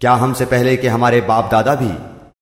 क्या हमसे पहले के हमारे बाप दादा भी